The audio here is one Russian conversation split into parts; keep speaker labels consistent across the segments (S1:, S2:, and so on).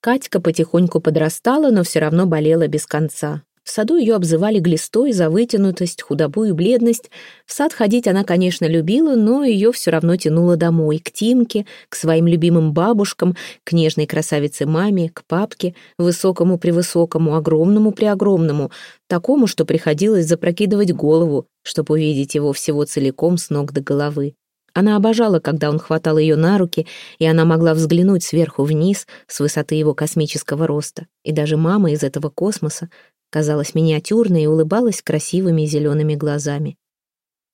S1: Катька потихоньку подрастала, но все равно болела без конца. В саду ее обзывали глистой за вытянутость, худобу и бледность. В сад ходить она, конечно, любила, но ее все равно тянуло домой, к Тимке, к своим любимым бабушкам, к нежной красавице маме, к папке, высокому-превысокому, огромному-преогромному, такому, что приходилось запрокидывать голову, чтобы увидеть его всего целиком с ног до головы. Она обожала, когда он хватал ее на руки, и она могла взглянуть сверху вниз, с высоты его космического роста. И даже мама из этого космоса казалась миниатюрной и улыбалась красивыми зелеными глазами.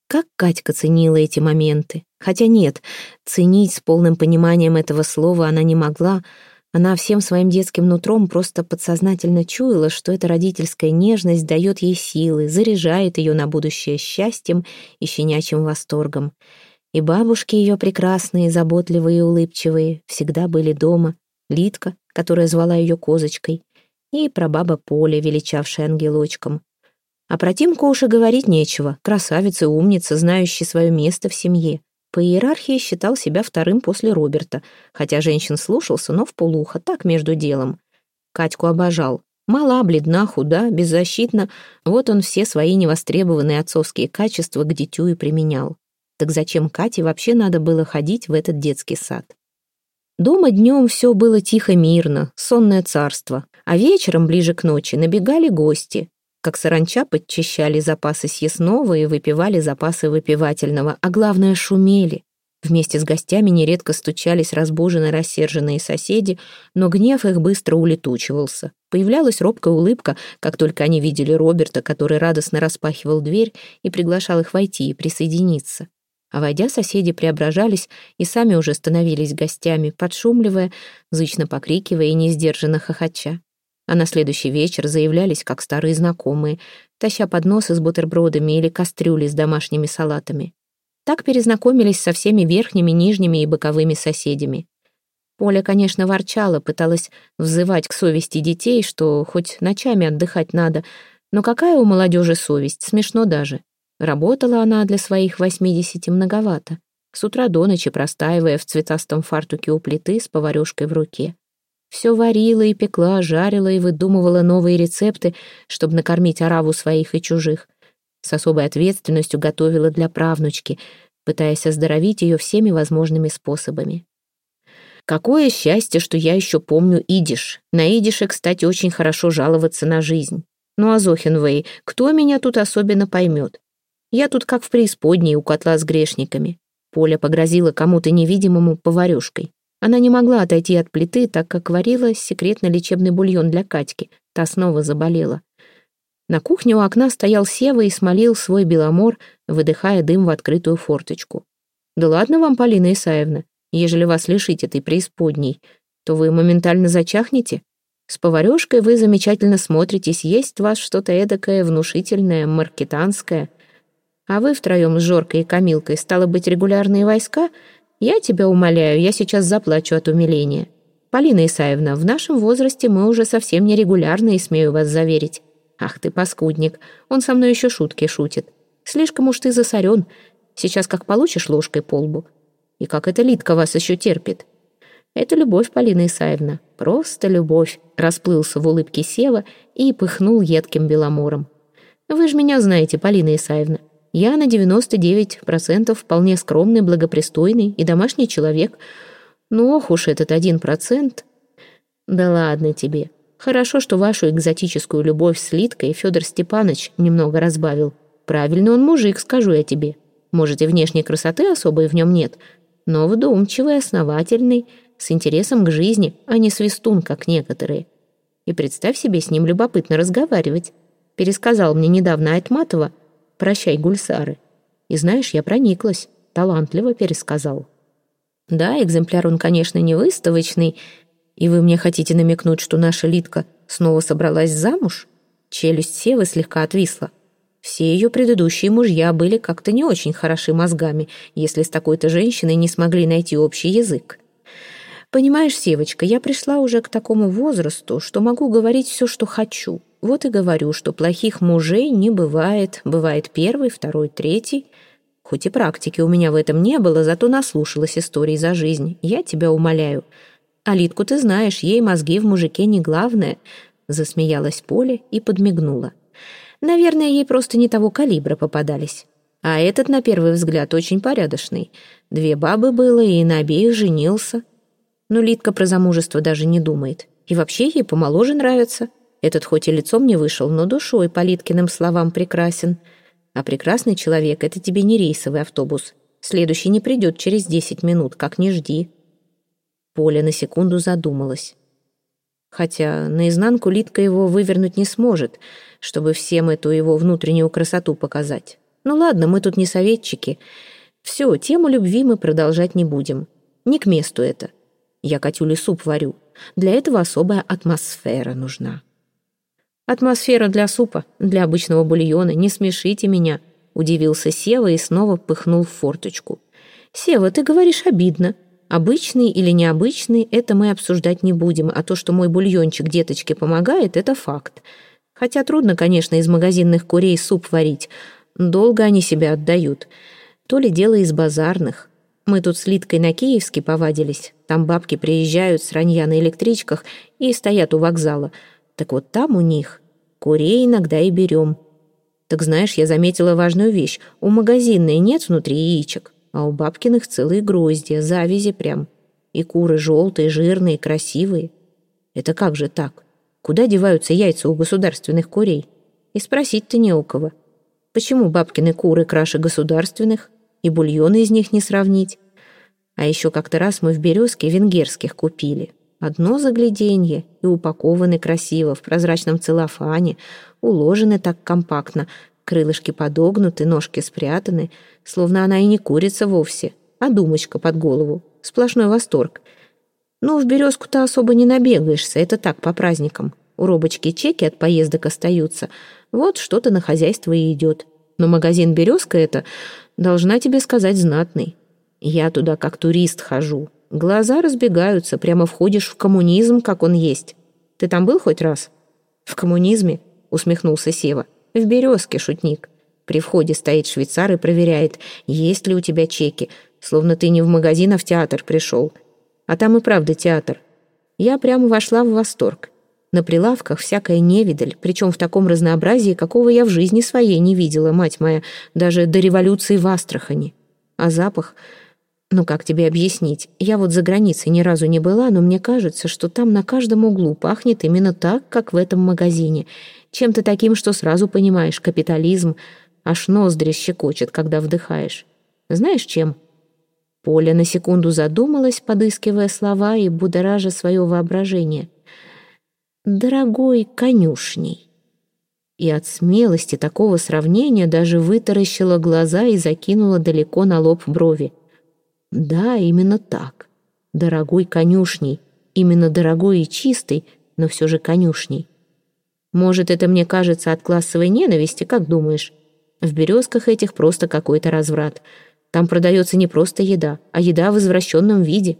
S1: Как Катька ценила эти моменты. Хотя нет, ценить с полным пониманием этого слова она не могла. Она всем своим детским нутром просто подсознательно чуяла, что эта родительская нежность дает ей силы, заряжает ее на будущее счастьем и щенячьим восторгом. И бабушки ее прекрасные, заботливые и улыбчивые, всегда были дома. Литка, которая звала ее козочкой, и про баба Поля, величавшая ангелочком. А про Тимку уж и говорить нечего. Красавица умница, знающий свое место в семье. По иерархии считал себя вторым после Роберта, хотя женщин слушался, но в полухо, так между делом. Катьку обожал. Мала, бледна, худа, беззащитна. Вот он все свои невостребованные отцовские качества к дитю и применял. Так зачем Кате вообще надо было ходить в этот детский сад? Дома днем все было тихо-мирно, сонное царство, а вечером, ближе к ночи, набегали гости. Как саранча подчищали запасы съестного и выпивали запасы выпивательного, а главное, шумели. Вместе с гостями нередко стучались разбуженные рассерженные соседи, но гнев их быстро улетучивался. Появлялась робкая улыбка, как только они видели Роберта, который радостно распахивал дверь и приглашал их войти и присоединиться. А войдя, соседи преображались и сами уже становились гостями, подшумливая, зычно покрикивая и несдержанно хохоча. А на следующий вечер заявлялись как старые знакомые, таща подносы с бутербродами или кастрюли с домашними салатами. Так перезнакомились со всеми верхними, нижними и боковыми соседями. Поля, конечно, ворчала, пыталась взывать к совести детей, что хоть ночами отдыхать надо, но какая у молодежи совесть, смешно даже. Работала она для своих восьмидесяти многовато, с утра до ночи простаивая в цветастом фартуке у плиты с поварёшкой в руке. Все варила и пекла, жарила и выдумывала новые рецепты, чтобы накормить ораву своих и чужих. С особой ответственностью готовила для правнучки, пытаясь оздоровить ее всеми возможными способами. Какое счастье, что я еще помню идиш. На идише, кстати, очень хорошо жаловаться на жизнь. Ну а Зохенвей, кто меня тут особенно поймет? Я тут как в преисподней у котла с грешниками. Поля погрозила кому-то невидимому поварёшкой. Она не могла отойти от плиты, так как варила секретно-лечебный бульон для Катьки. Та снова заболела. На кухне у окна стоял Сева и смолил свой беломор, выдыхая дым в открытую форточку. «Да ладно вам, Полина Исаевна, ежели вас лишить этой преисподней, то вы моментально зачахнете. С поварёшкой вы замечательно смотритесь, есть в вас что-то эдакое, внушительное, маркетанское. А вы втроем с Жоркой и Камилкой, стало быть, регулярные войска? Я тебя умоляю, я сейчас заплачу от умиления. Полина Исаевна, в нашем возрасте мы уже совсем не регулярные, смею вас заверить. Ах ты, паскудник, он со мной еще шутки шутит. Слишком уж ты засорен. Сейчас как получишь ложкой по лбу. И как эта Литка вас еще терпит. Это любовь, Полина Исаевна, просто любовь, расплылся в улыбке Сева и пыхнул едким беломором. Вы же меня знаете, Полина Исаевна. Я на 99% вполне скромный, благопристойный и домашний человек. Ну, ох уж этот один процент. Да ладно тебе. Хорошо, что вашу экзотическую любовь с Литкой Федор Степанович немного разбавил. Правильно он мужик, скажу я тебе. Может, и внешней красоты особой в нем нет, но вдумчивый, основательный, с интересом к жизни, а не свистун, как некоторые. И представь себе, с ним любопытно разговаривать. Пересказал мне недавно Айтматова, «Прощай, Гульсары». И знаешь, я прониклась, талантливо пересказал. Да, экземпляр он, конечно, не выставочный, и вы мне хотите намекнуть, что наша Литка снова собралась замуж? Челюсть Севы слегка отвисла. Все ее предыдущие мужья были как-то не очень хороши мозгами, если с такой-то женщиной не смогли найти общий язык. Понимаешь, Севочка, я пришла уже к такому возрасту, что могу говорить все, что хочу. Вот и говорю, что плохих мужей не бывает. Бывает первый, второй, третий. Хоть и практики у меня в этом не было, зато наслушалась историй за жизнь. Я тебя умоляю. А Литку ты знаешь, ей мозги в мужике не главное», — засмеялась Поля и подмигнула. «Наверное, ей просто не того калибра попадались. А этот, на первый взгляд, очень порядочный. Две бабы было, и на обеих женился. Но Литка про замужество даже не думает. И вообще ей помоложе нравится. Этот хоть и лицом не вышел, но душой по Литкиным словам прекрасен. А прекрасный человек — это тебе не рейсовый автобус. Следующий не придет через десять минут, как не жди». Поля на секунду задумалась. Хотя наизнанку Литка его вывернуть не сможет, чтобы всем эту его внутреннюю красоту показать. Ну ладно, мы тут не советчики. Все, тему любви мы продолжать не будем. Не к месту это. Я Катюле суп варю. Для этого особая атмосфера нужна. Атмосфера для супа, для обычного бульона. Не смешите меня. Удивился Сева и снова пыхнул в форточку. Сева, ты говоришь обидно. Обычный или необычный, это мы обсуждать не будем, а то, что мой бульончик деточке помогает, это факт. Хотя трудно, конечно, из магазинных курей суп варить, Долго они себя отдают. То ли дело из базарных. Мы тут с Литкой на Киевске повадились. Там бабки приезжают с ранья на электричках и стоят у вокзала. Так вот там у них курей иногда и берем. Так знаешь, я заметила важную вещь. У магазинной нет внутри яичек, а у бабкиных целые гроздья, завязи прям. И куры желтые, жирные, красивые. Это как же так? Куда деваются яйца у государственных курей? И спросить-то не у кого. Почему бабкины куры краше государственных, и бульоны из них не сравнить? А еще как-то раз мы в «Березке» венгерских купили. Одно загляденье и упакованы красиво, в прозрачном целлофане, уложены так компактно, крылышки подогнуты, ножки спрятаны, словно она и не курица вовсе, а думочка под голову. Сплошной восторг. Ну, в «Березку»-то особо не набегаешься, это так, по праздникам. У робочки чеки от поездок остаются, вот что-то на хозяйство и идет. Но магазин «Березка» это, должна тебе сказать, знатный. Я туда как турист хожу. Глаза разбегаются, прямо входишь в коммунизм, как он есть. Ты там был хоть раз? В коммунизме? Усмехнулся Сева. В «Березке», шутник. При входе стоит швейцар и проверяет, есть ли у тебя чеки, словно ты не в магазин, а в театр пришел. А там и правда театр. Я прямо вошла в восторг. На прилавках всякая невидаль, причем в таком разнообразии, какого я в жизни своей не видела, мать моя, даже до революции в Астрахани. А запах... Ну, как тебе объяснить? Я вот за границей ни разу не была, но мне кажется, что там на каждом углу пахнет именно так, как в этом магазине. Чем-то таким, что сразу понимаешь, капитализм. Аж ноздри щекочет, когда вдыхаешь. Знаешь, чем? Поля на секунду задумалась, подыскивая слова и будоража свое воображение дорогой конюшней. И от смелости такого сравнения даже вытаращила глаза и закинула далеко на лоб брови. Да, именно так. Дорогой конюшней. Именно дорогой и чистый, но все же конюшней. Может, это мне кажется от классовой ненависти, как думаешь? В березках этих просто какой-то разврат. Там продается не просто еда, а еда в извращенном виде.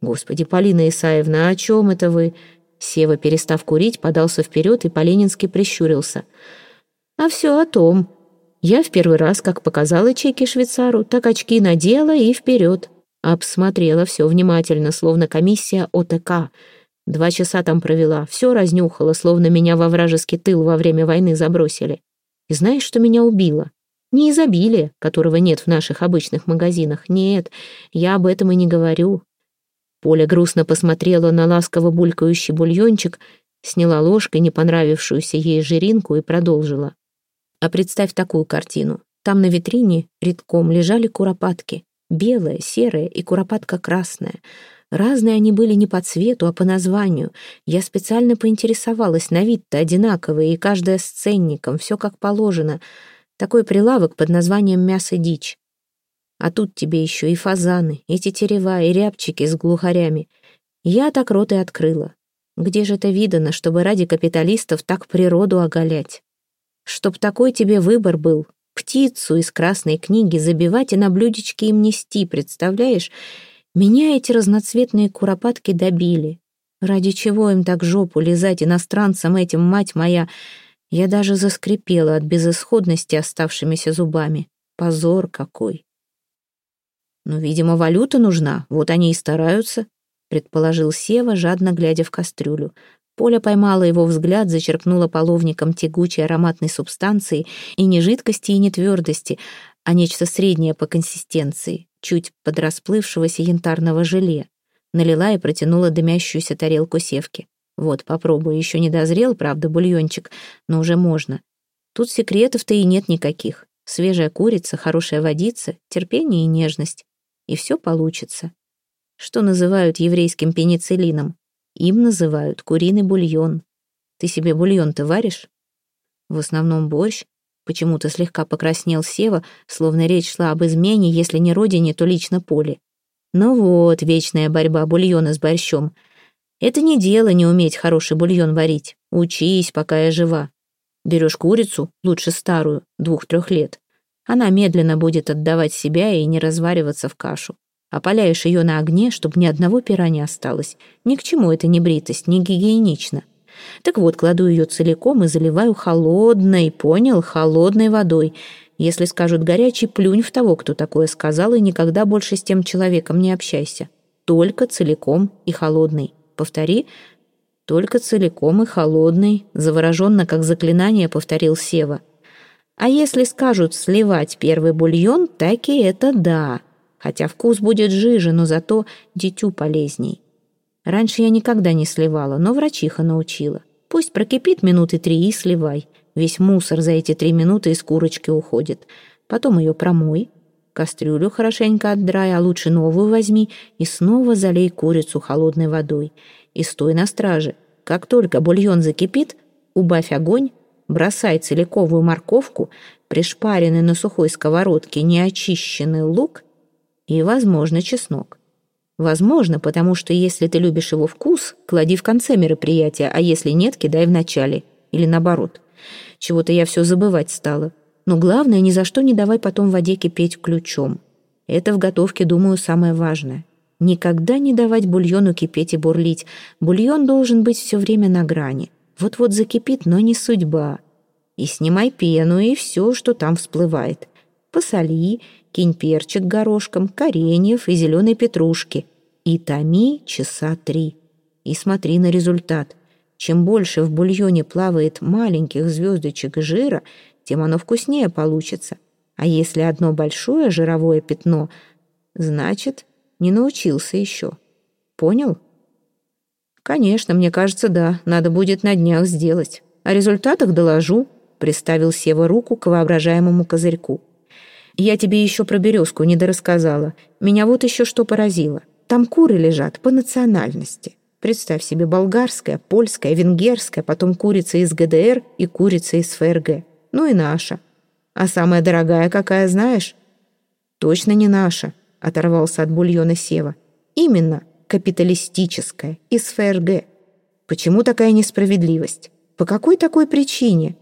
S1: Господи, Полина Исаевна, о чем это вы? Сева, перестав курить, подался вперед и по-ленински прищурился. «А все о том. Я в первый раз, как показала чеки швейцару, так очки надела и вперед. Обсмотрела все внимательно, словно комиссия ОТК. Два часа там провела, все разнюхала, словно меня во вражеский тыл во время войны забросили. И знаешь, что меня убило? Не изобилие, которого нет в наших обычных магазинах. Нет, я об этом и не говорю. Поля грустно посмотрела на ласково булькающий бульончик, сняла ложкой не понравившуюся ей жиринку и продолжила. А представь такую картину. Там на витрине редком лежали куропатки. Белая, серая и куропатка красная. Разные они были не по цвету, а по названию. Я специально поинтересовалась, на вид-то одинаковые, и каждая с ценником, все как положено. Такой прилавок под названием «Мясо дичь». А тут тебе еще и фазаны, и тетерева, и рябчики с глухарями. Я так рот и открыла. Где же это видано, чтобы ради капиталистов так природу оголять? Чтоб такой тебе выбор был, птицу из красной книги забивать и на блюдечке им нести, представляешь? Меня эти разноцветные куропатки добили. Ради чего им так жопу лизать иностранцам этим, мать моя? Я даже заскрипела от безысходности оставшимися зубами. Позор какой. Но, видимо, валюта нужна, вот они и стараются. предположил Сева, жадно глядя в кастрюлю. Поля поймала его взгляд, зачерпнула половником тягучей ароматной субстанции и не жидкости, и не твердости, а нечто среднее по консистенции, чуть подрасплывшегося янтарного желе. Налила и протянула дымящуюся тарелку севки. Вот, попробуй, еще не дозрел, правда, бульончик, но уже можно. Тут секретов-то и нет никаких. Свежая курица, хорошая водица, терпение и нежность. И все получится. Что называют еврейским пенициллином? Им называют куриный бульон. Ты себе бульон-то варишь? В основном борщ. Почему-то слегка покраснел Сева, словно речь шла об измене, если не родине, то лично поле. Ну вот, вечная борьба бульона с борщом. Это не дело не уметь хороший бульон варить. Учись, пока я жива. Берешь курицу, лучше старую, двух-трех лет. Она медленно будет отдавать себя и не развариваться в кашу. Опаляешь ее на огне, чтобы ни одного пера не осталось. Ни к чему это не бритость, не гигиенично. Так вот, кладу ее целиком и заливаю холодной, понял, холодной водой. Если скажут горячий, плюнь в того, кто такое сказал, и никогда больше с тем человеком не общайся. Только целиком и холодный. Повтори. Только целиком и холодный. Завороженно, как заклинание, повторил Сева. А если скажут сливать первый бульон, так и это да. Хотя вкус будет жиже, но зато дитю полезней. Раньше я никогда не сливала, но врачиха научила. Пусть прокипит минуты три и сливай. Весь мусор за эти три минуты из курочки уходит. Потом ее промой, кастрюлю хорошенько отдрай, а лучше новую возьми и снова залей курицу холодной водой. И стой на страже. Как только бульон закипит, убавь огонь, бросай целиковую морковку, пришпаренный на сухой сковородке неочищенный лук и, возможно, чеснок. Возможно, потому что если ты любишь его вкус, клади в конце мероприятия, а если нет, кидай в начале. Или наоборот. Чего-то я все забывать стала. Но главное, ни за что не давай потом воде кипеть ключом. Это в готовке, думаю, самое важное. Никогда не давать бульону кипеть и бурлить. Бульон должен быть все время на грани. Вот-вот закипит, но не судьба. И снимай пену, и все, что там всплывает. Посоли, кинь перчик горошком, кореньев и зеленой петрушки. И томи часа три. И смотри на результат. Чем больше в бульоне плавает маленьких звездочек жира, тем оно вкуснее получится. А если одно большое жировое пятно, значит, не научился еще. Понял? Конечно, мне кажется, да, надо будет на днях сделать. О результатах доложу, приставил Сева руку к воображаемому козырьку. Я тебе еще про березку не дорассказала. Меня вот еще что поразило. Там куры лежат по национальности. Представь себе, болгарская, польская, венгерская, потом курица из ГДР и курица из ФРГ. Ну и наша. А самая дорогая какая, знаешь? Точно не наша, оторвался от бульона Сева. Именно капиталистическая, из ФРГ. Почему такая несправедливость? По какой такой причине?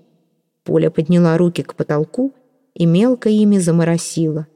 S1: Поля подняла руки к потолку и мелко ими заморосила.